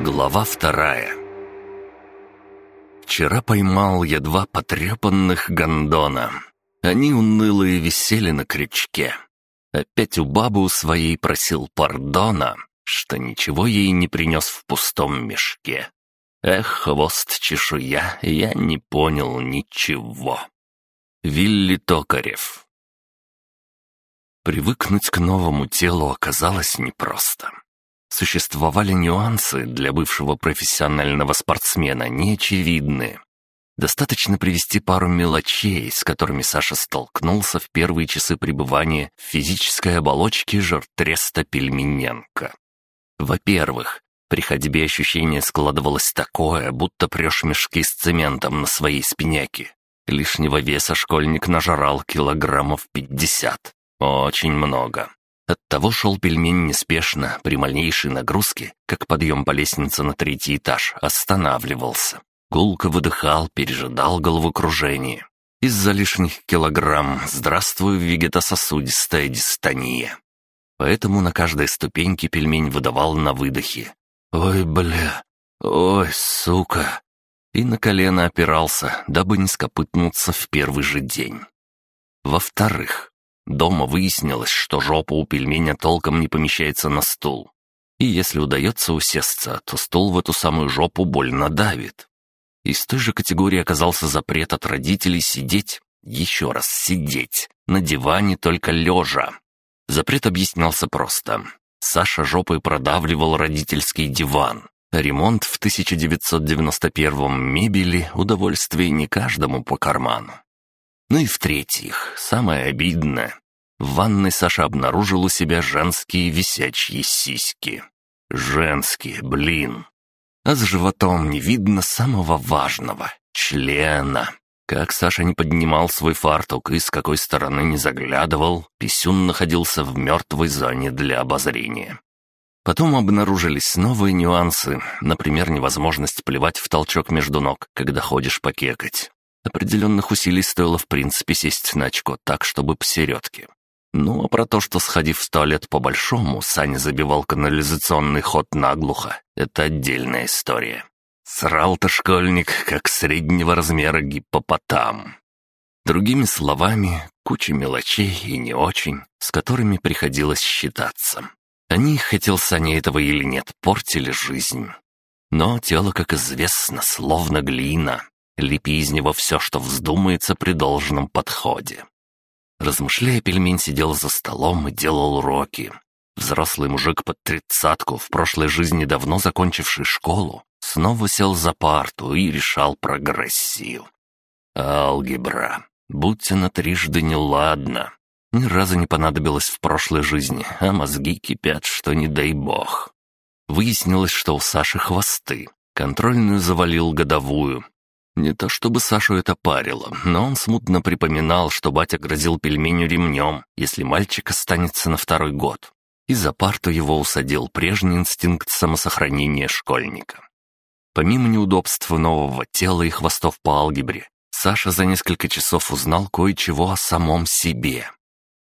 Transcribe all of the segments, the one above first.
Глава вторая Вчера поймал я два потрепанных гондона. Они унылые висели на крючке. Опять у бабы у своей просил пардона, что ничего ей не принес в пустом мешке. Эх, хвост чешуя, я не понял ничего. Вилли Токарев Привыкнуть к новому телу оказалось непросто. Существовали нюансы для бывшего профессионального спортсмена, неочевидные. Достаточно привести пару мелочей, с которыми Саша столкнулся в первые часы пребывания в физической оболочке жертреста Пельмененко. Во-первых, при ходьбе ощущение складывалось такое, будто прешь мешки с цементом на своей спиняке. Лишнего веса школьник нажрал килограммов пятьдесят. Очень много. Оттого шел пельмень неспешно, при малейшей нагрузке, как подъем по лестнице на третий этаж, останавливался. Гулко выдыхал, пережидал головокружение. Из-за лишних килограмм здравствуй вегетососудистая дистония. Поэтому на каждой ступеньке пельмень выдавал на выдохе. «Ой, бля! Ой, сука!» И на колено опирался, дабы не скопытнуться в первый же день. Во-вторых, Дома выяснилось, что жопа у пельменя толком не помещается на стул. И если удается усесться, то стул в эту самую жопу больно давит. Из той же категории оказался запрет от родителей сидеть, еще раз сидеть, на диване только лежа. Запрет объяснялся просто. Саша жопой продавливал родительский диван. Ремонт в 1991 мебели – удовольствие не каждому по карману. Ну и в-третьих, самое обидное. В ванной Саша обнаружил у себя женские висячие сиськи. Женские, блин. А с животом не видно самого важного — члена. Как Саша не поднимал свой фартук и с какой стороны не заглядывал, писюн находился в мертвой зоне для обозрения. Потом обнаружились новые нюансы, например, невозможность плевать в толчок между ног, когда ходишь покекать. Определенных усилий стоило в принципе сесть на очко так, чтобы посередке. Ну, а про то, что, сходив в туалет по-большому, Саня забивал канализационный ход наглухо, это отдельная история. Срал-то школьник, как среднего размера гиппопотам. Другими словами, куча мелочей и не очень, с которыми приходилось считаться. Они, хотел Саня этого или нет, портили жизнь. Но тело, как известно, словно глина. Лепи из него все, что вздумается при должном подходе. Размышляя, пельмень сидел за столом и делал уроки. Взрослый мужик под тридцатку, в прошлой жизни давно закончивший школу, снова сел за парту и решал прогрессию. Алгебра. Будь она трижды неладна. Ни разу не понадобилось в прошлой жизни, а мозги кипят, что не дай бог. Выяснилось, что у Саши хвосты. Контрольную завалил годовую, не то чтобы Сашу это парило, но он смутно припоминал, что батя грозил пельменю ремнем, если мальчик останется на второй год. И за парту его усадил прежний инстинкт самосохранения школьника. Помимо неудобств нового тела и хвостов по алгебре, Саша за несколько часов узнал кое-чего о самом себе.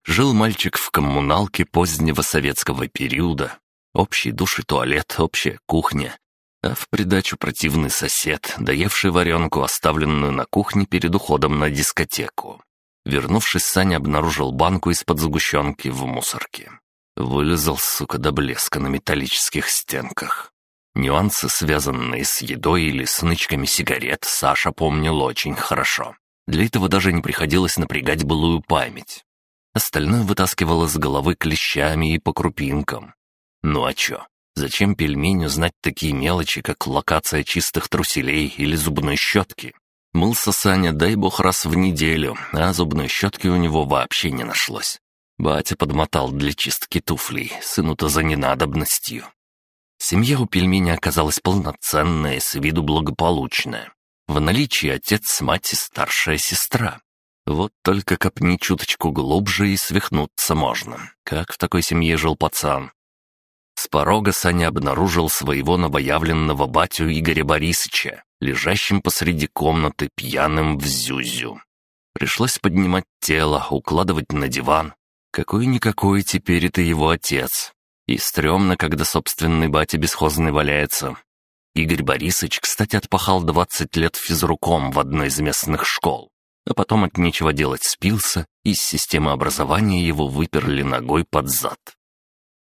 Жил мальчик в коммуналке позднего советского периода. Общий душ и туалет, общая кухня, а в придачу противный сосед, доевший варенку, оставленную на кухне перед уходом на дискотеку. Вернувшись, Саня обнаружил банку из-под сгущенки в мусорке. Вылезал, сука, до блеска на металлических стенках. Нюансы, связанные с едой или с нычками сигарет, Саша помнил очень хорошо. Для этого даже не приходилось напрягать былую память. Остальное вытаскивало с головы клещами и по крупинкам. Ну а чё? Зачем пельменю знать такие мелочи, как локация чистых труселей или зубной щетки? Мылся Саня, дай бог, раз в неделю, а зубной щетки у него вообще не нашлось. Батя подмотал для чистки туфлей, сыну-то за ненадобностью. Семья у пельменя оказалась полноценная, с виду благополучная. В наличии отец, мать и старшая сестра. Вот только копни чуточку глубже и свихнуться можно. Как в такой семье жил пацан? С порога Саня обнаружил своего новоявленного батю Игоря Борисовича, лежащим посреди комнаты пьяным в зюзю. Пришлось поднимать тело, укладывать на диван. Какой-никакой теперь это его отец. И стрёмно, когда собственный батя бесхозный валяется. Игорь Борисович, кстати, отпахал 20 лет физруком в одной из местных школ, а потом от нечего делать спился, и из системы образования его выперли ногой под зад.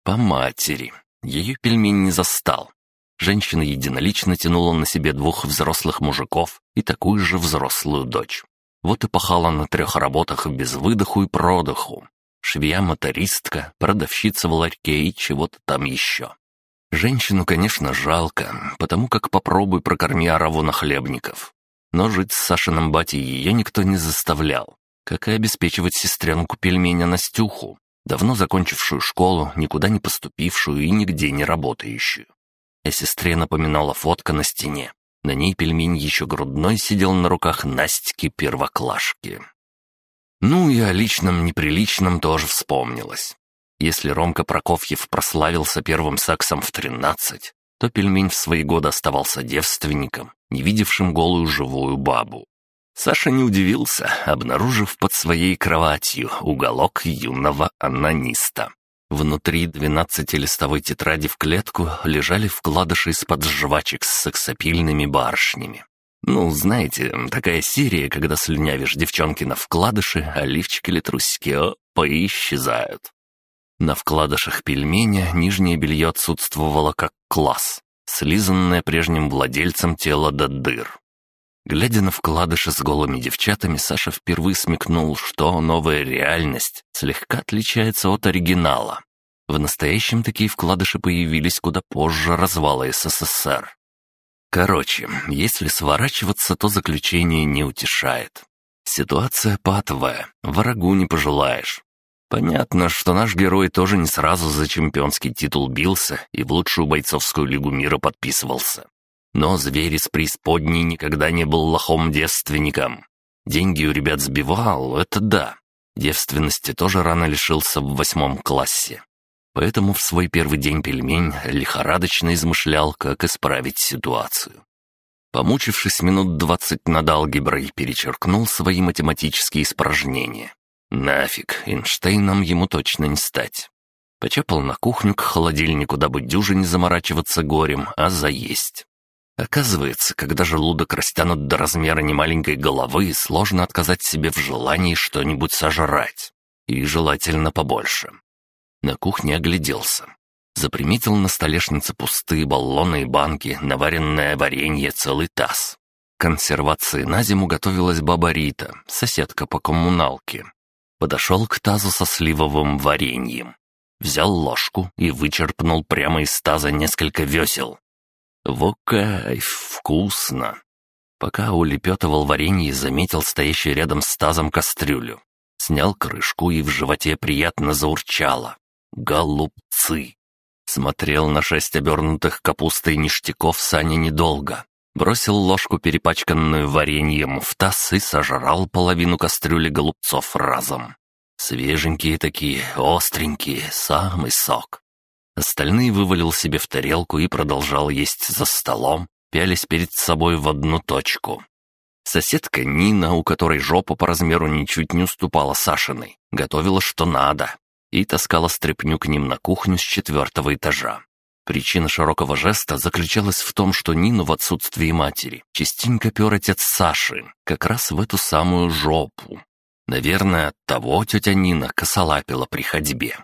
По матери. Ее пельмень не застал. Женщина единолично тянула на себе двух взрослых мужиков и такую же взрослую дочь. Вот и пахала на трех работах без выдоху и продыху. Швея-мотористка, продавщица в ларьке и чего-то там еще. Женщину, конечно, жалко, потому как попробуй прокорми ораву нахлебников. Но жить с Сашиным батей ее никто не заставлял, как и обеспечивать сестренку пельменя Настюху, давно закончившую школу, никуда не поступившую и нигде не работающую. О сестре напоминала фотка на стене. На ней пельмень еще грудной сидел на руках Настики-первоклашки. Ну и о личном неприличном тоже вспомнилось. Если Ромка Прокофьев прославился первым сексом в тринадцать, то пельмень в свои годы оставался девственником, не видевшим голую живую бабу. Саша не удивился, обнаружив под своей кроватью уголок юного анониста. Внутри двенадцатилистовой тетради в клетку лежали вкладыши из-под жвачек с сексапильными барышнями. Ну, знаете, такая серия, когда слюнявишь девчонки на вкладыши, а лифчики или трусики опа и исчезают. На вкладышах пельменя нижнее белье отсутствовало как класс, слизанное прежним владельцем тело до дыр. Глядя на вкладыши с голыми девчатами, Саша впервые смекнул, что новая реальность слегка отличается от оригинала. В настоящем такие вкладыши появились куда позже развала СССР. Короче, если сворачиваться, то заключение не утешает. Ситуация патовая, врагу не пожелаешь. Понятно, что наш герой тоже не сразу за чемпионский титул бился и в лучшую бойцовскую лигу мира подписывался. Но зверь из преисподней никогда не был лохом-девственником. Деньги у ребят сбивал, это да. Девственности тоже рано лишился в восьмом классе. Поэтому в свой первый день пельмень лихорадочно измышлял, как исправить ситуацию. Помучившись минут двадцать над алгеброй, перечеркнул свои математические испражнения. Нафиг, Эйнштейном ему точно не стать. Почапал на кухню к холодильнику, дабы дюже не заморачиваться горем, а заесть. Оказывается, когда желудок растянут до размера немаленькой головы, сложно отказать себе в желании что-нибудь сожрать. И желательно побольше. На кухне огляделся. Заприметил на столешнице пустые баллоны и банки, наваренное варенье, целый таз. Консервации на зиму готовилась баба Рита, соседка по коммуналке. Подошел к тазу со сливовым вареньем. Взял ложку и вычерпнул прямо из таза несколько весел. Во кайф, вкусно! Пока улепетывал варенье, заметил стоящий рядом с тазом кастрюлю. Снял крышку и в животе приятно заурчало. Голубцы! Смотрел на шесть обернутых капустой ништяков Саня недолго. Бросил ложку, перепачканную вареньем, в таз и сожрал половину кастрюли голубцов разом. Свеженькие такие, остренькие, самый сок. Остальные вывалил себе в тарелку и продолжал есть за столом, пялись перед собой в одну точку. Соседка Нина, у которой жопа по размеру ничуть не уступала Сашиной, готовила что надо и таскала стряпню к ним на кухню с четвертого этажа. Причина широкого жеста заключалась в том, что Нину в отсутствии матери частенько пер отец Саши, как раз в эту самую жопу. Наверное, от того тетя Нина косолапила при ходьбе.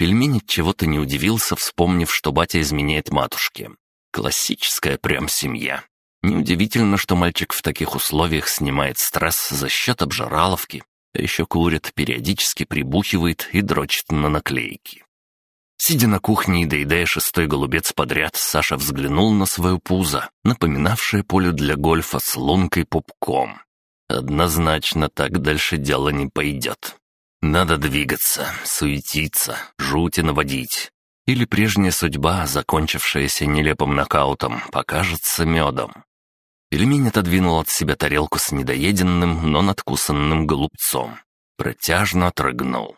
Пельмень чего-то не удивился, вспомнив, что батя изменяет матушке. Классическая прям семья. Неудивительно, что мальчик в таких условиях снимает стресс за счет обжираловки, а еще курит, периодически прибухивает и дрочит на наклейки. Сидя на кухне и доедая шестой голубец подряд, Саша взглянул на свое пузо, напоминавшее поле для гольфа с лункой-пупком. Однозначно так дальше дело не пойдет. Надо двигаться, суетиться, жути наводить. Или прежняя судьба, закончившаяся нелепым нокаутом, покажется медом. Пельмень отодвинул от себя тарелку с недоеденным, но надкусанным голубцом. Протяжно отрыгнул.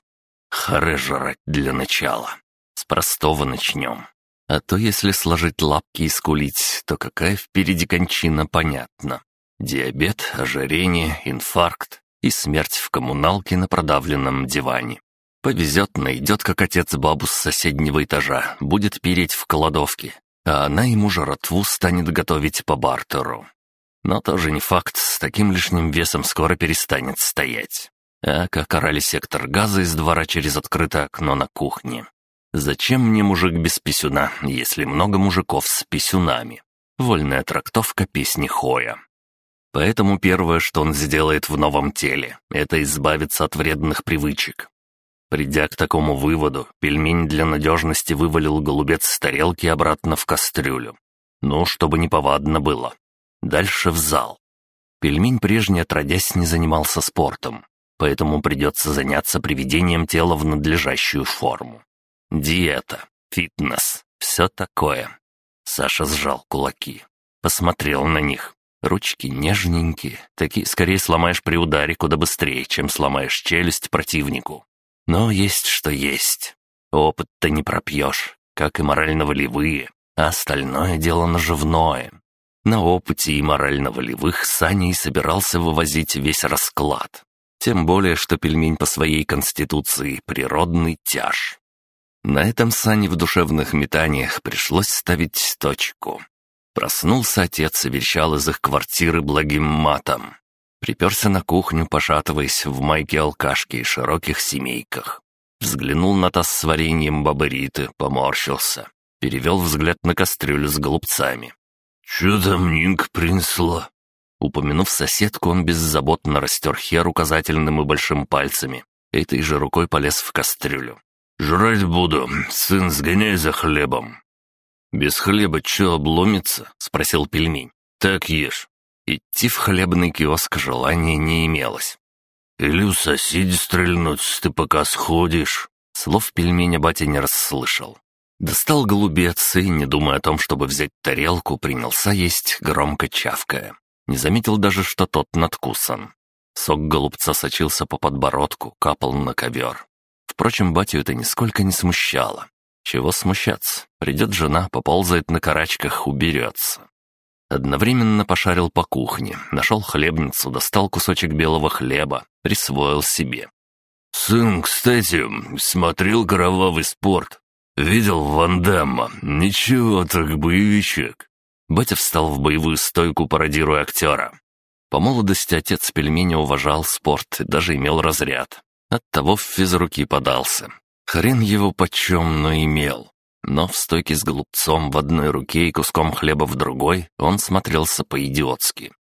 Харе жрать для начала. С простого начнем. А то если сложить лапки и скулить, то какая впереди кончина, понятно. Диабет, ожирение, инфаркт и смерть в коммуналке на продавленном диване. Повезет, найдет, как отец бабу с соседнего этажа, будет переть в кладовке. а она ему жратву станет готовить по бартеру. Но тоже не факт, с таким лишним весом скоро перестанет стоять. А как орали сектор газа из двора через открытое окно на кухне. Зачем мне мужик без писюна, если много мужиков с писюнами? Вольная трактовка песни Хоя. Поэтому первое, что он сделает в новом теле, это избавиться от вредных привычек. Придя к такому выводу, пельмень для надежности вывалил голубец с тарелки обратно в кастрюлю. Ну, чтобы не повадно было. Дальше в зал. Пельмень прежний отродясь не занимался спортом, поэтому придется заняться приведением тела в надлежащую форму. Диета, фитнес, все такое. Саша сжал кулаки, посмотрел на них. Ручки нежненькие, такие скорее сломаешь при ударе куда быстрее, чем сломаешь челюсть противнику. Но есть что есть. Опыт-то не пропьешь, как и морально-волевые, а остальное дело наживное. На опыте и морально-волевых Саня и собирался вывозить весь расклад. Тем более, что пельмень по своей конституции природный тяж. На этом Сане в душевных метаниях пришлось ставить точку. Проснулся отец и вещал из их квартиры благим матом. Приперся на кухню, пошатываясь в майке алкашки и широких семейках. Взглянул на таз с вареньем бабариты, поморщился. Перевел взгляд на кастрюлю с голубцами. «Чё там Нинка принесла?» Упомянув соседку, он беззаботно растер хер указательным и большим пальцами. Этой же рукой полез в кастрюлю. «Жрать буду. Сын, сгоняй за хлебом». «Без хлеба чё обломится?» — спросил пельмень. «Так ешь». Идти в хлебный киоск желания не имелось. «Или у соседей стрельнуть, ты пока сходишь». Слов пельменя батя не расслышал. Достал голубец и, не думая о том, чтобы взять тарелку, принялся есть, громко чавкая. Не заметил даже, что тот надкусан. Сок голубца сочился по подбородку, капал на ковер. Впрочем, батю это нисколько не смущало. Чего смущаться? Придет жена, поползает на карачках, уберется. Одновременно пошарил по кухне, нашел хлебницу, достал кусочек белого хлеба, присвоил себе. «Сын, кстати, смотрел кровавый спорт. Видел Ван Дамма. Ничего так боевичек». Батя встал в боевую стойку, пародируя актера. По молодости отец пельменя уважал спорт и даже имел разряд. Оттого в физруки подался. Хрен его почем, но имел. Но в стойке с голубцом в одной руке и куском хлеба в другой он смотрелся по-идиотски.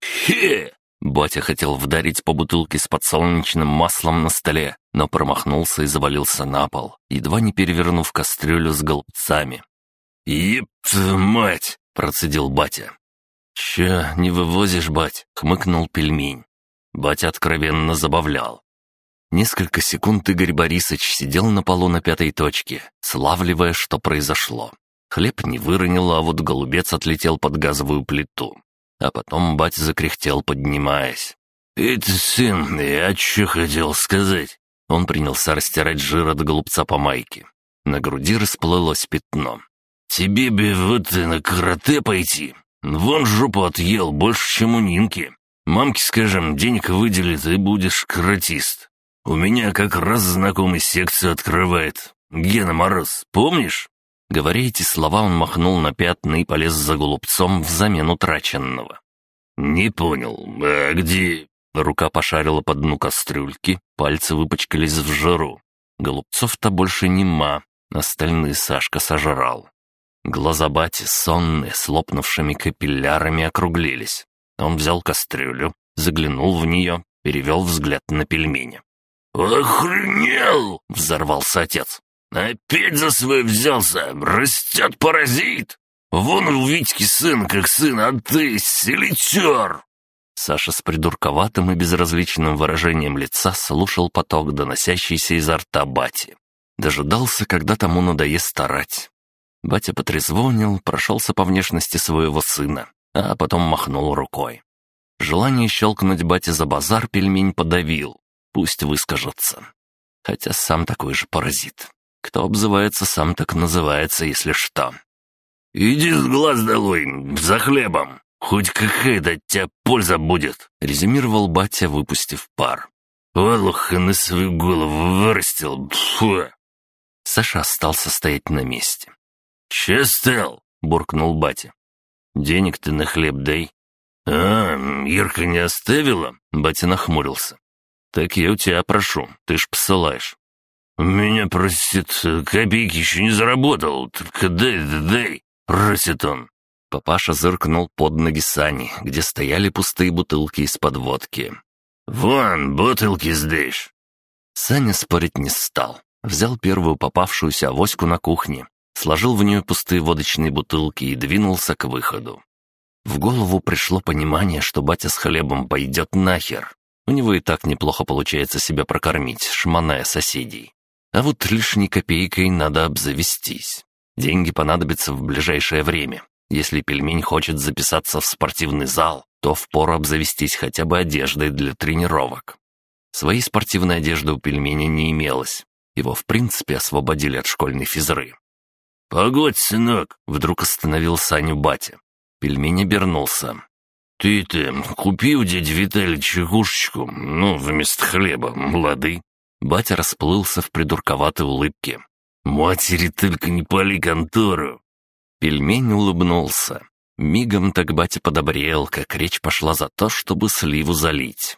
«Хе!» Батя хотел вдарить по бутылке с подсолнечным маслом на столе, но промахнулся и завалился на пол, едва не перевернув кастрюлю с голубцами. «Еп мать!» — процедил батя. «Че, не вывозишь, бать?» — хмыкнул пельмень. Батя откровенно забавлял. Несколько секунд Игорь Борисович сидел на полу на пятой точке, славливая, что произошло. Хлеб не выронил, а вот голубец отлетел под газовую плиту. А потом батя закряхтел, поднимаясь. «Это, сын, я что хотел сказать?» Он принялся растирать жир от голубца по майке. На груди расплылось пятно. «Тебе бы вот на карате пойти. Вон жопу отъел, больше, чем у Нинки. Мамке, скажем, денег выделит, и будешь каратист. У меня как раз знакомый секцию открывает. Гена Мороз, помнишь?» Говоря эти слова, он махнул на пятна и полез за голубцом взамен утраченного. «Не понял, а где...» Рука пошарила по дну кастрюльки, пальцы выпачкались в жиру. Голубцов-то больше нема, остальные Сашка сожрал. Глаза бати, сонные, с лопнувшими капиллярами, округлились. Он взял кастрюлю, заглянул в нее, перевел взгляд на пельмени. «Охренел!» — взорвался отец. «Опять за свой взялся! Растет паразит! Вон у Витьки сын как сын, а ты селитер!» Саша с придурковатым и безразличным выражением лица слушал поток, доносящийся изо рта бати. Дожидался, когда тому надоест старать. Батя потрезвонил, прошелся по внешности своего сына, а потом махнул рукой. Желание щелкнуть бате за базар пельмень подавил. Пусть выскажется. Хотя сам такой же паразит. Кто обзывается, сам так называется, если что. «Иди с глаз долой, за хлебом. Хоть какая-то от тебя польза будет», — резюмировал батя, выпустив пар. «Олуха на свою голову вырастил, фу!» Саша остался стоять на месте. «Че стал?» буркнул батя. «Денег ты на хлеб дай». «А, Ирка не оставила?» — батя нахмурился. «Так я у тебя прошу, ты ж посылаешь». «Меня просит, копейки еще не заработал, только дай, дай», — просит он. Папаша зыркнул под ноги Сани, где стояли пустые бутылки из-под водки. «Вон, бутылки сдашь!» Саня спорить не стал. Взял первую попавшуюся авоську на кухне, сложил в нее пустые водочные бутылки и двинулся к выходу. В голову пришло понимание, что батя с хлебом пойдет нахер. У него и так неплохо получается себя прокормить, шманая соседей. А вот лишней копейкой надо обзавестись. Деньги понадобятся в ближайшее время. Если пельмень хочет записаться в спортивный зал, то впору обзавестись хотя бы одеждой для тренировок. Своей спортивной одежды у пельменя не имелось. Его, в принципе, освободили от школьной физры. «Погодь, сынок!» — вдруг остановил Саню батя. Пельмень обернулся. «Ты-то купи у дяди Виталия чекушечку, ну, вместо хлеба, лады». Батя расплылся в придурковатой улыбке. «Матери только не пали контору!» Пельмень улыбнулся. Мигом так батя подобрел, как речь пошла за то, чтобы сливу залить.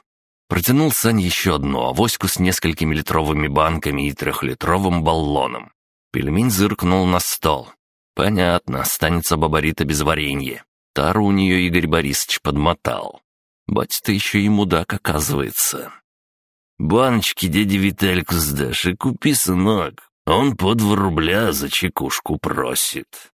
Протянул Сань еще одну авоську с несколькими литровыми банками и трехлитровым баллоном. Пельмень зыркнул на стол. Понятно, останется бабарита без варенья. Тару у нее Игорь Борисович подмотал. Батя-то еще и мудак, оказывается. «Баночки дяде Витальку сдашь и купи, сынок. Он по два рубля за чекушку просит».